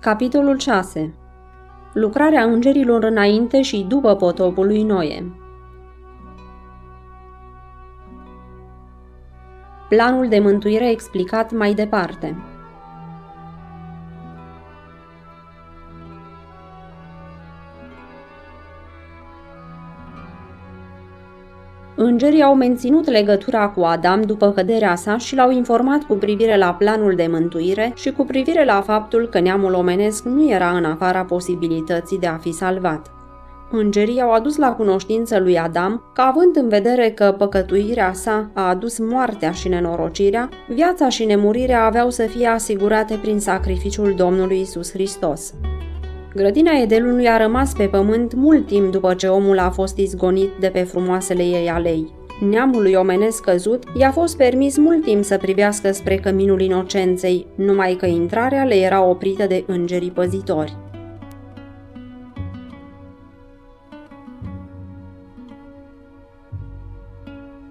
Capitolul 6 Lucrarea îngerilor înainte și după potopul lui Noe. Planul de mântuire explicat mai departe Îngerii au menținut legătura cu Adam după căderea sa și l-au informat cu privire la planul de mântuire și cu privire la faptul că neamul omenesc nu era în afara posibilității de a fi salvat. Îngerii au adus la cunoștință lui Adam că, având în vedere că păcătuirea sa a adus moartea și nenorocirea, viața și nemurirea aveau să fie asigurate prin sacrificiul Domnului Isus Hristos. Grădina Edelului a rămas pe pământ mult timp după ce omul a fost izgonit de pe frumoasele ei alei. Neamului omenesc căzut i-a fost permis mult timp să privească spre căminul inocenței, numai că intrarea le era oprită de îngerii păzitori.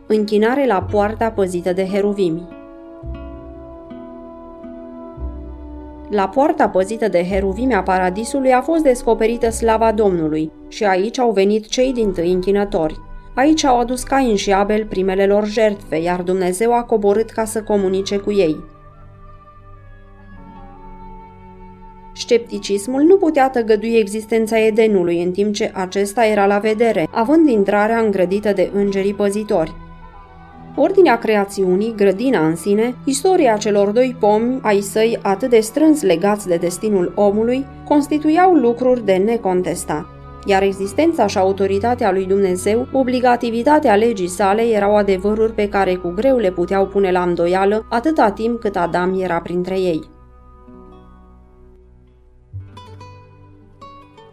Închinare la poarta păzită de heruvimi La poarta păzită de heruvimea paradisului a fost descoperită slava Domnului și aici au venit cei din tâi închinători. Aici au adus Cain și Abel primele lor jertfe, iar Dumnezeu a coborât ca să comunice cu ei. Scepticismul nu putea tăgădui existența Edenului în timp ce acesta era la vedere, având intrarea îngrădită de îngerii păzitori. Ordinea creațiunii, grădina în sine, istoria celor doi pomi ai săi atât de strâns legați de destinul omului, constituiau lucruri de necontestat iar existența și autoritatea lui Dumnezeu, obligativitatea legii sale erau adevăruri pe care cu greu le puteau pune la îndoială atâta timp cât Adam era printre ei.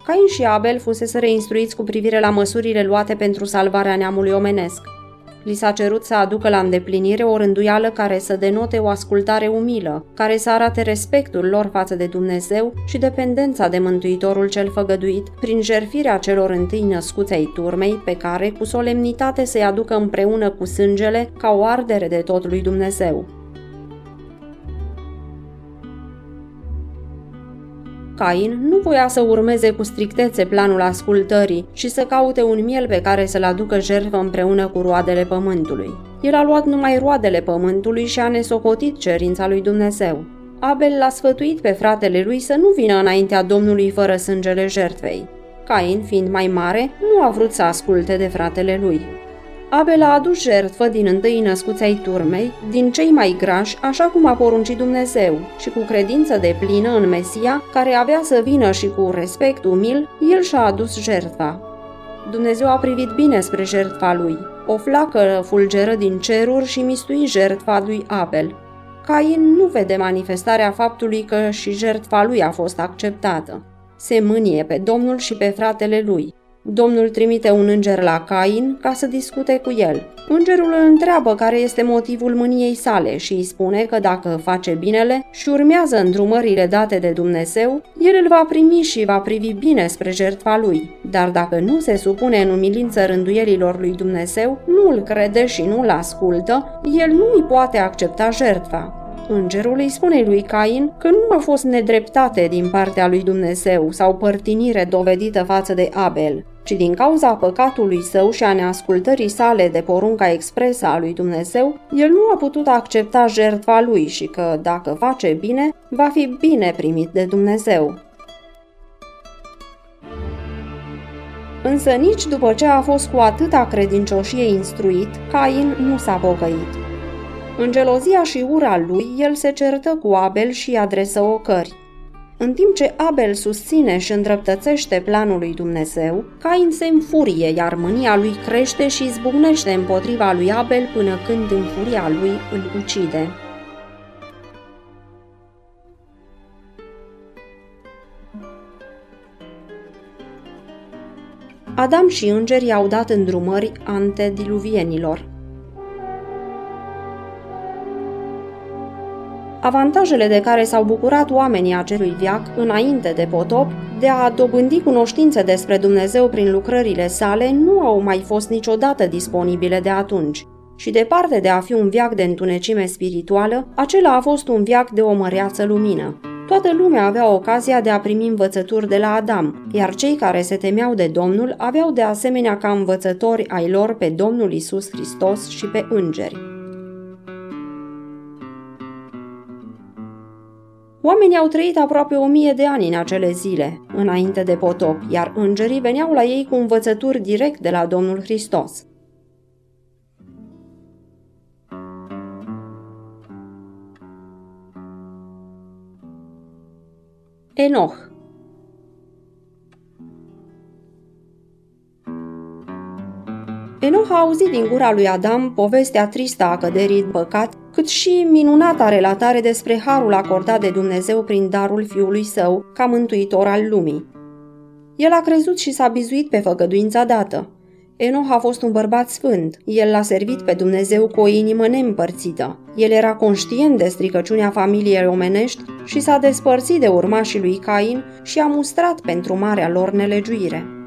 Cain și Abel fusese reinstruiți cu privire la măsurile luate pentru salvarea neamului omenesc. Li s-a cerut să aducă la îndeplinire o rânduială care să denote o ascultare umilă, care să arate respectul lor față de Dumnezeu și dependența de Mântuitorul cel făgăduit, prin jerfirea celor întâi născuți ai turmei, pe care, cu solemnitate, să-i aducă împreună cu sângele ca o ardere de tot lui Dumnezeu. Cain nu voia să urmeze cu strictețe planul ascultării și să caute un miel pe care să-l aducă jertfă împreună cu roadele pământului. El a luat numai roadele pământului și a nesocotit cerința lui Dumnezeu. Abel l-a sfătuit pe fratele lui să nu vină înaintea Domnului fără sângele jertfei. Cain, fiind mai mare, nu a vrut să asculte de fratele lui. Abel a adus jertfă din întâi născuți ai turmei, din cei mai grași, așa cum a poruncit Dumnezeu, și cu credință de plină în Mesia, care avea să vină și cu respect umil, el și-a adus jertfa. Dumnezeu a privit bine spre jertfa lui. O flacă fulgeră din ceruri și mistui jertfa lui Abel. Cain nu vede manifestarea faptului că și jertfa lui a fost acceptată. Se mânie pe Domnul și pe fratele lui. Domnul trimite un înger la Cain ca să discute cu el. Îngerul îl întreabă care este motivul mâniei sale și îi spune că dacă face binele și urmează îndrumările date de Dumnezeu, el îl va primi și va privi bine spre jertfa lui. Dar dacă nu se supune în umilință rânduielilor lui Dumnezeu, nu îl crede și nu îl ascultă, el nu îi poate accepta jertfa. Îngerul îi spune lui Cain că nu a fost nedreptate din partea lui Dumnezeu sau părtinire dovedită față de Abel, ci din cauza păcatului său și a neascultării sale de porunca expresă a lui Dumnezeu, el nu a putut accepta jertfa lui și că, dacă face bine, va fi bine primit de Dumnezeu. Însă nici după ce a fost cu atâta credincioșie instruit, Cain nu s-a pocăit. În gelozia și ura lui, el se certă cu Abel și adresă ocări. În timp ce Abel susține și îndreptățește planul lui Dumnezeu, Cain se înfurie, iar mânia lui crește și izbucnește împotriva lui Abel până când în furia lui îl ucide. Adam și îngerii au dat îndrumări antediluvienilor. Avantajele de care s-au bucurat oamenii acelui viac înainte de potop, de a dobândi cunoștințe despre Dumnezeu prin lucrările sale, nu au mai fost niciodată disponibile de atunci. Și departe de a fi un viac de întunecime spirituală, acela a fost un viac de o măreață lumină. Toată lumea avea ocazia de a primi învățături de la Adam, iar cei care se temeau de Domnul aveau de asemenea ca învățători ai lor pe Domnul Isus Hristos și pe îngeri. Oamenii au trăit aproape o mie de ani în acele zile, înainte de potop, iar îngerii veneau la ei cu învățături direct de la Domnul Hristos. Enoch Enoch a auzit din gura lui Adam povestea tristă a căderii în păcat, cât și minunata relatare despre harul acordat de Dumnezeu prin darul fiului său, ca mântuitor al lumii. El a crezut și s-a bizuit pe făgăduința dată. Enoch a fost un bărbat sfânt. El l-a servit pe Dumnezeu cu o inimă neîmpărțită. El era conștient de stricăciunea familiei omenești și s-a despărțit de urmașii lui Cain și a mustrat pentru marea lor nelegiuire.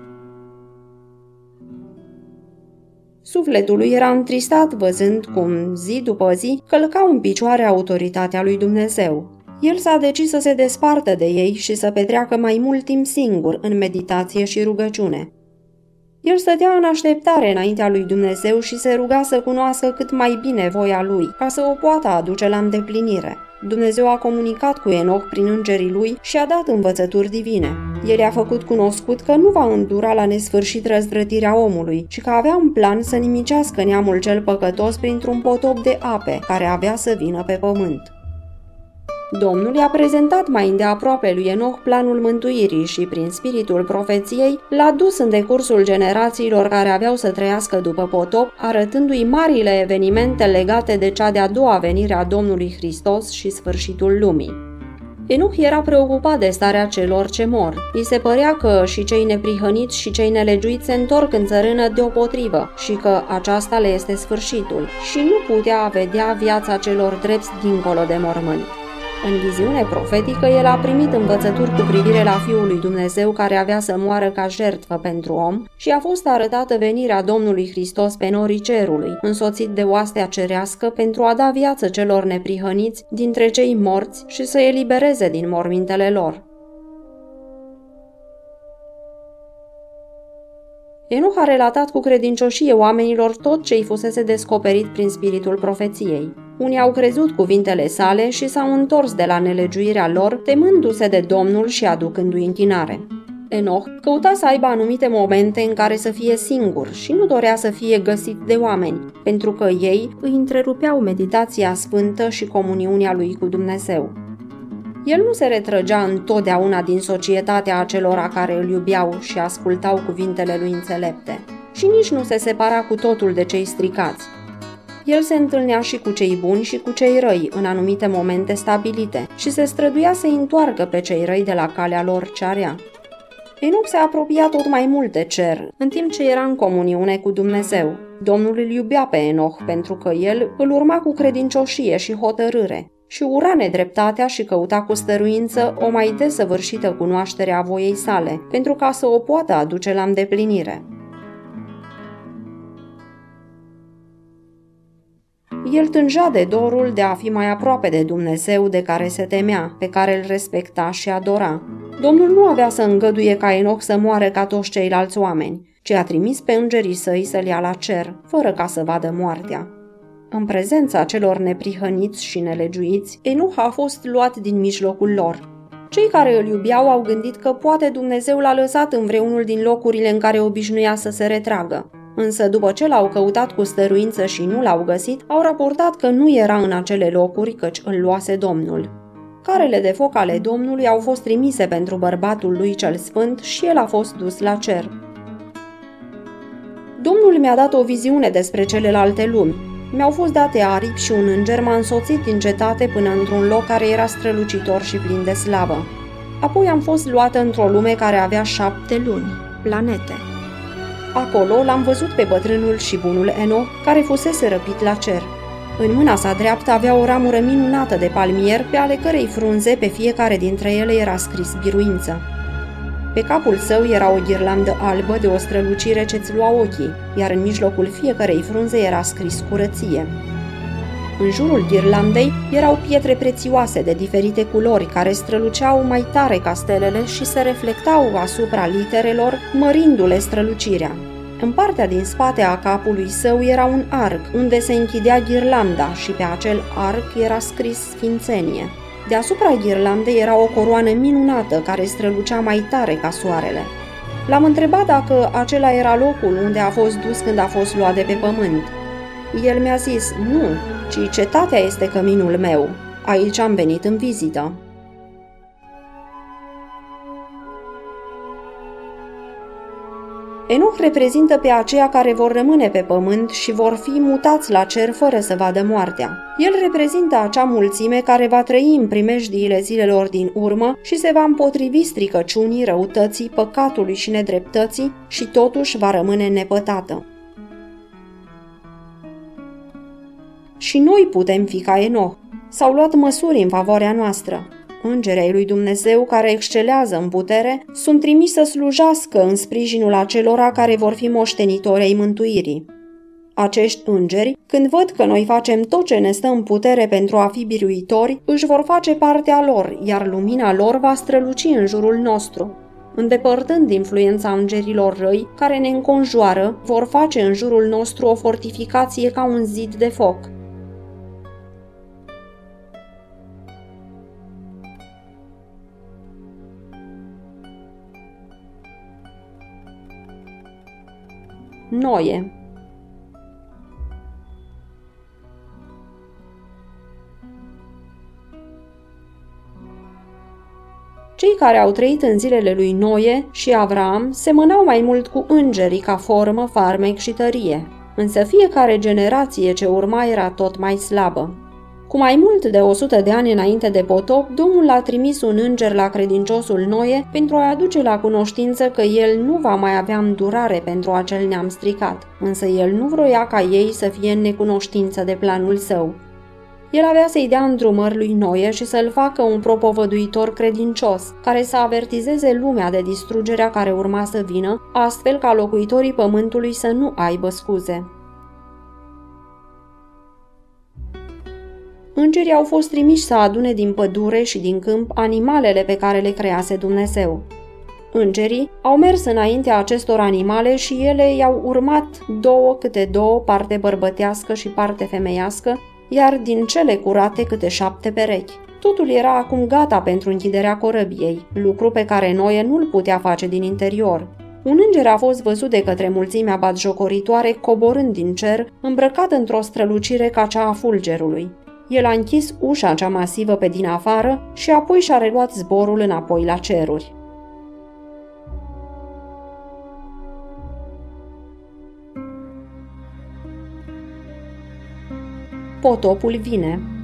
Sufletul lui era întristat văzând cum, zi după zi, călcau în picioare autoritatea lui Dumnezeu. El s-a decis să se despartă de ei și să petreacă mai mult timp singur în meditație și rugăciune. El stătea în așteptare înaintea lui Dumnezeu și se ruga să cunoască cât mai bine voia lui, ca să o poată aduce la îndeplinire. Dumnezeu a comunicat cu Enoch prin îngerii lui și a dat învățături divine. El a făcut cunoscut că nu va îndura la nesfârșit răzdrătirea omului, ci că avea un plan să nimicească neamul cel păcătos printr-un potop de ape care avea să vină pe pământ. Domnul i-a prezentat mai îndeaproape lui Enoch planul mântuirii și, prin spiritul profeției, l-a dus în decursul generațiilor care aveau să trăiască după potop, arătându-i marile evenimente legate de cea de-a doua venire a Domnului Hristos și sfârșitul lumii. Enoch era preocupat de starea celor ce mor. Îi se părea că și cei neprihăniți și cei nelegiuiți se întorc în țărână deopotrivă și că aceasta le este sfârșitul și nu putea vedea viața celor drepți dincolo de mormânt. În viziune profetică, el a primit învățături cu privire la Fiul lui Dumnezeu care avea să moară ca jertfă pentru om și a fost arătată venirea Domnului Hristos pe norii cerului, însoțit de oastea cerească pentru a da viață celor neprihăniți dintre cei morți și să elibereze din mormintele lor. Enoch a relatat cu credincioșie oamenilor tot ce îi fusese descoperit prin spiritul profeției. Unii au crezut cuvintele sale și s-au întors de la nelegiuirea lor, temându-se de Domnul și aducându-i închinare. Enoch căuta să aibă anumite momente în care să fie singur și nu dorea să fie găsit de oameni, pentru că ei îi întrerupeau meditația sfântă și comuniunea lui cu Dumnezeu. El nu se retrăgea întotdeauna din societatea acelora care îl iubeau și ascultau cuvintele lui înțelepte și nici nu se separa cu totul de cei stricați. El se întâlnea și cu cei buni și cu cei răi în anumite momente stabilite și se străduia să întoarcă pe cei răi de la calea lor cearea. Enoch se apropia tot mai mult de cer, în timp ce era în comuniune cu Dumnezeu. Domnul îl iubea pe Enoch pentru că el îl urma cu credincioșie și hotărâre și ura nedreptatea și căuta cu stăruință o mai desăvârșită cunoaștere a voiei sale, pentru ca să o poată aduce la îndeplinire. El tângea de dorul de a fi mai aproape de Dumnezeu de care se temea, pe care îl respecta și adora. Domnul nu avea să îngăduie ca Enoch să moare ca toți ceilalți oameni, ci a trimis pe îngerii săi să-l ia la cer, fără ca să vadă moartea. În prezența celor neprihăniți și nelegiuiți, Enoch a fost luat din mijlocul lor. Cei care îl iubeau au gândit că poate Dumnezeu l-a lăsat în vreunul din locurile în care obișnuia să se retragă. Însă după ce l-au căutat cu stăruință și nu l-au găsit, au raportat că nu era în acele locuri căci îl luase Domnul. Carele de foc ale Domnului au fost trimise pentru bărbatul lui cel sfânt și el a fost dus la cer. Domnul mi-a dat o viziune despre celelalte lumi. Mi-au fost date aripi și un înger m-a însoțit din cetate până într-un loc care era strălucitor și plin de slavă. Apoi am fost luată într-o lume care avea șapte luni, planete. Acolo l-am văzut pe bătrânul și bunul Eno, care fusese răpit la cer. În mâna sa dreaptă avea o ramură minunată de palmier, pe ale cărei frunze pe fiecare dintre ele era scris biruință. Pe capul său era o ghirlandă albă de o strălucire ce-ți lua ochii, iar în mijlocul fiecarei frunze era scris curăție. În jurul ghirlandei erau pietre prețioase de diferite culori care străluceau mai tare ca stelele și se reflectau asupra literelor, mărindu-le strălucirea. În partea din spate a capului său era un arc, unde se închidea ghirlanda și pe acel arc era scris Sfințenie. Deasupra ghirlandei era o coroană minunată care strălucea mai tare ca soarele. L-am întrebat dacă acela era locul unde a fost dus când a fost luat de pe pământ. El mi-a zis, nu, ci cetatea este căminul meu. Aici am venit în vizită. Enoch reprezintă pe aceia care vor rămâne pe pământ și vor fi mutați la cer fără să vadă moartea. El reprezintă acea mulțime care va trăi în primejdiile zilelor din urmă și se va împotrivi stricăciunii, răutății, păcatului și nedreptății și totuși va rămâne nepătată. Și noi putem fi ca Enoch. S-au luat măsuri în favoarea noastră îngerii ai lui Dumnezeu care excelează în putere, sunt trimiși să slujească în sprijinul acelora care vor fi moștenitori ai mântuirii. Acești îngeri, când văd că noi facem tot ce ne stă în putere pentru a fi biruitori, își vor face partea lor, iar lumina lor va străluci în jurul nostru. Îndepărtând influența îngerilor răi care ne înconjoară, vor face în jurul nostru o fortificație ca un zid de foc – Noie Cei care au trăit în zilele lui Noie și Avram semănau mai mult cu îngerii ca formă, farmec și tărie, însă fiecare generație ce urma era tot mai slabă. Cu mai mult de 100 de ani înainte de potop, Domnul a trimis un înger la credinciosul Noe pentru a aduce la cunoștință că el nu va mai avea îndurare pentru acel neam stricat, însă el nu vroia ca ei să fie în necunoștință de planul său. El avea să-i dea îndrumări lui Noe și să-l facă un propovăduitor credincios, care să avertizeze lumea de distrugerea care urma să vină, astfel ca locuitorii pământului să nu aibă scuze. Îngerii au fost trimiși să adune din pădure și din câmp animalele pe care le crease Dumnezeu. Îngerii au mers înaintea acestor animale și ele i-au urmat două câte două, parte bărbătească și parte femeiască, iar din cele curate câte șapte perechi. Totul era acum gata pentru închiderea corăbiei, lucru pe care Noe nu-l putea face din interior. Un înger a fost văzut de către mulțimea batjocoritoare coborând din cer, îmbrăcat într-o strălucire ca cea a fulgerului. El a închis ușa cea masivă pe din afară și apoi și-a reluat zborul înapoi la ceruri. Potopul vine.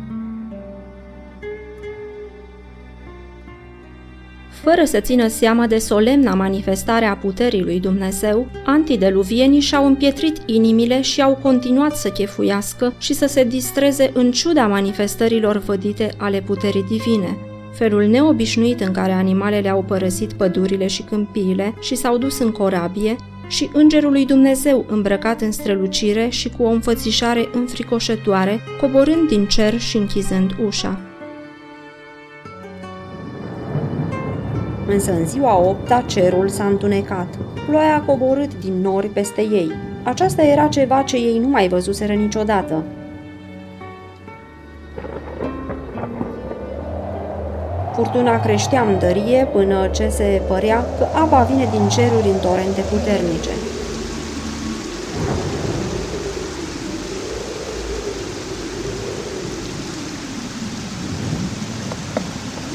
Fără să țină seama de solemna manifestare a puterii lui Dumnezeu, antideluvienii și-au împietrit inimile și au continuat să chefuiască și să se distreze în ciuda manifestărilor vădite ale puterii divine. Felul neobișnuit în care animalele au părăsit pădurile și câmpiile și s-au dus în corabie, și Îngerul lui Dumnezeu îmbrăcat în strălucire și cu o înfățișare înfricoșătoare, coborând din cer și închizând ușa. Însă în ziua opta cerul s-a întunecat. Ploaia a coborât din nori peste ei. Aceasta era ceva ce ei nu mai văzuseră niciodată. Furtuna creștea în dărie până ce se părea că apa vine din ceruri în torente puternice.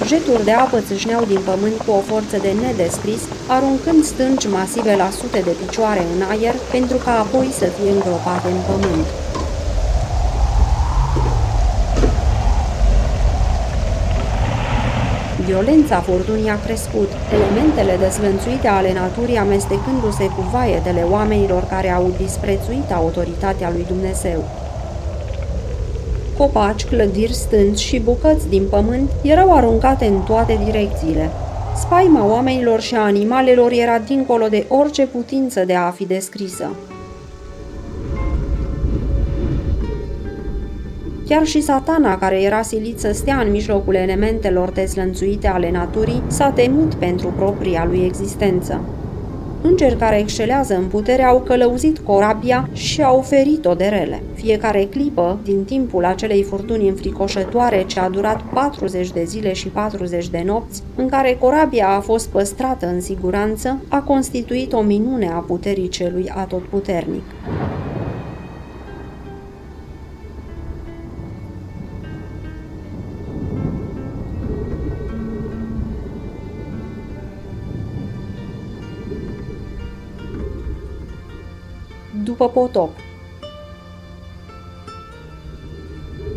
Jeturi de apă țâșneau din pământ cu o forță de nedescris, aruncând stânci masive la sute de picioare în aer, pentru ca apoi să fie îngropate în pământ. Violența furtunii a crescut, elementele dezvănțuite ale naturii amestecându-se cu vaietele oamenilor care au disprețuit autoritatea lui Dumnezeu. Copaci, clădiri, stânci și bucăți din pământ erau aruncate în toate direcțiile. Spaima oamenilor și a animalelor era dincolo de orice putință de a fi descrisă. Chiar și satana, care era silit să stea în mijlocul elementelor dezlănțuite ale naturii, s-a temut pentru propria lui existență. Îngeri care excelează în putere au călăuzit corabia și au oferit-o de rele. Fiecare clipă din timpul acelei furtuni înfricoșătoare ce a durat 40 de zile și 40 de nopți, în care corabia a fost păstrată în siguranță, a constituit o minune a puterii celui atotputernic. După potop.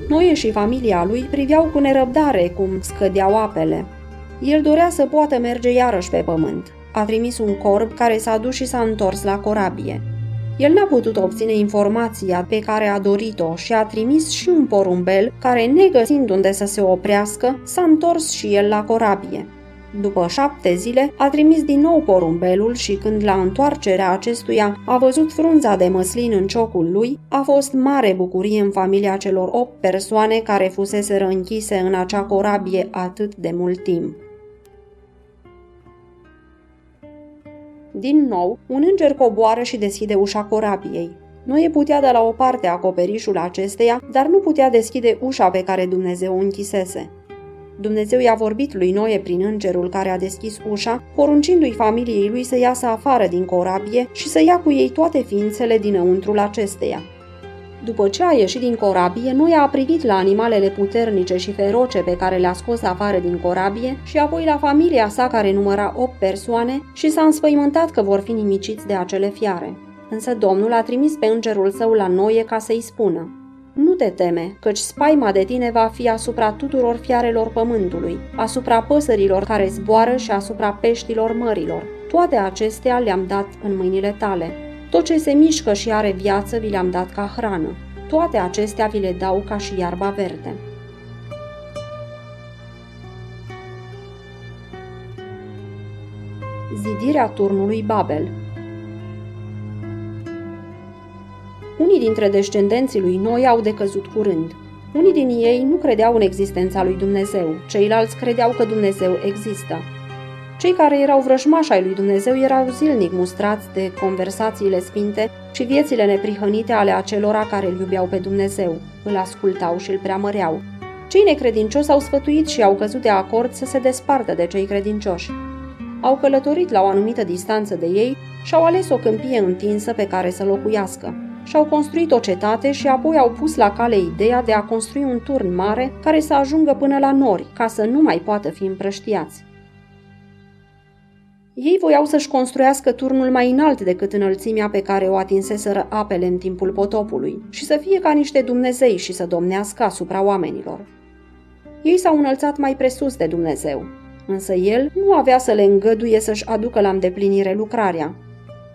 Noie și familia lui priveau cu nerăbdare cum scădeau apele. El dorea să poată merge iarăși pe pământ. A trimis un corb care s-a dus și s-a întors la corabie. El n-a putut obține informația pe care a dorit-o și a trimis și un porumbel care, negăsind unde să se oprească, s-a întors și el la corabie. După șapte zile, a trimis din nou porumbelul și când la întoarcerea acestuia a văzut frunza de măslin în ciocul lui, a fost mare bucurie în familia celor opt persoane care fusese închise în acea corabie atât de mult timp. Din nou, un înger coboară și deschide ușa corabiei. e putea de la o parte acoperișul acesteia, dar nu putea deschide ușa pe care Dumnezeu o închisese. Dumnezeu i-a vorbit lui Noe prin îngerul care a deschis ușa, poruncindu-i familiei lui să iasă afară din corabie și să ia cu ei toate ființele dinăuntrul acesteia. După ce a ieșit din corabie, Noe a privit la animalele puternice și feroce pe care le-a scos afară din corabie și apoi la familia sa care număra 8 persoane și s-a înspăimântat că vor fi nimiciți de acele fiare. Însă Domnul a trimis pe îngerul său la Noe ca să-i spună nu te teme, căci spaima de tine va fi asupra tuturor fiarelor pământului, asupra păsărilor care zboară și asupra peștilor mărilor. Toate acestea le-am dat în mâinile tale. Tot ce se mișcă și are viață vi le-am dat ca hrană. Toate acestea vi le dau ca și iarba verde. Zidirea turnului Babel Unii dintre descendenții lui Noi au decăzut curând. Unii din ei nu credeau în existența lui Dumnezeu, ceilalți credeau că Dumnezeu există. Cei care erau vrăjmași ai lui Dumnezeu erau zilnic mustrați de conversațiile sfinte și viețile neprihănite ale acelora care îl iubeau pe Dumnezeu, îl ascultau și îl preamăreau. Cei necredincioși au sfătuit și au căzut de acord să se despartă de cei credincioși. Au călătorit la o anumită distanță de ei și au ales o câmpie întinsă pe care să locuiască și-au construit o cetate și apoi au pus la cale ideea de a construi un turn mare care să ajungă până la nori, ca să nu mai poată fi împrăștiați. Ei voiau să-și construiască turnul mai înalt decât înălțimea pe care o atinseseră apele în timpul potopului și să fie ca niște Dumnezei și să domnească asupra oamenilor. Ei s-au înălțat mai presus de Dumnezeu, însă el nu avea să le îngăduie să-și aducă la îndeplinire lucrarea,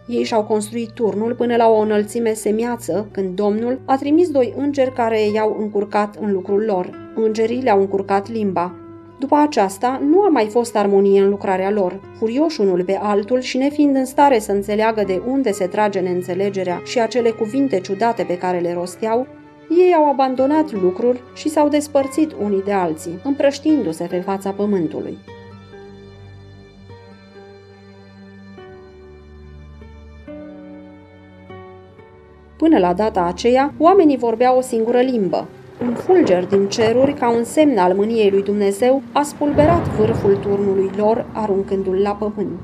ei și-au construit turnul până la o înălțime semiață, când Domnul a trimis doi îngeri care i-au încurcat în lucrul lor. Îngerii le-au încurcat limba. După aceasta, nu a mai fost armonie în lucrarea lor. Furioși unul pe altul și nefiind în stare să înțeleagă de unde se trage neînțelegerea și acele cuvinte ciudate pe care le rosteau, ei au abandonat lucrul și s-au despărțit unii de alții, împrăștindu-se pe fața pământului. Până la data aceea, oamenii vorbeau o singură limbă. Un fulger din ceruri, ca un semn al mâniei lui Dumnezeu, a spulberat vârful turnului lor, aruncându-l la pământ.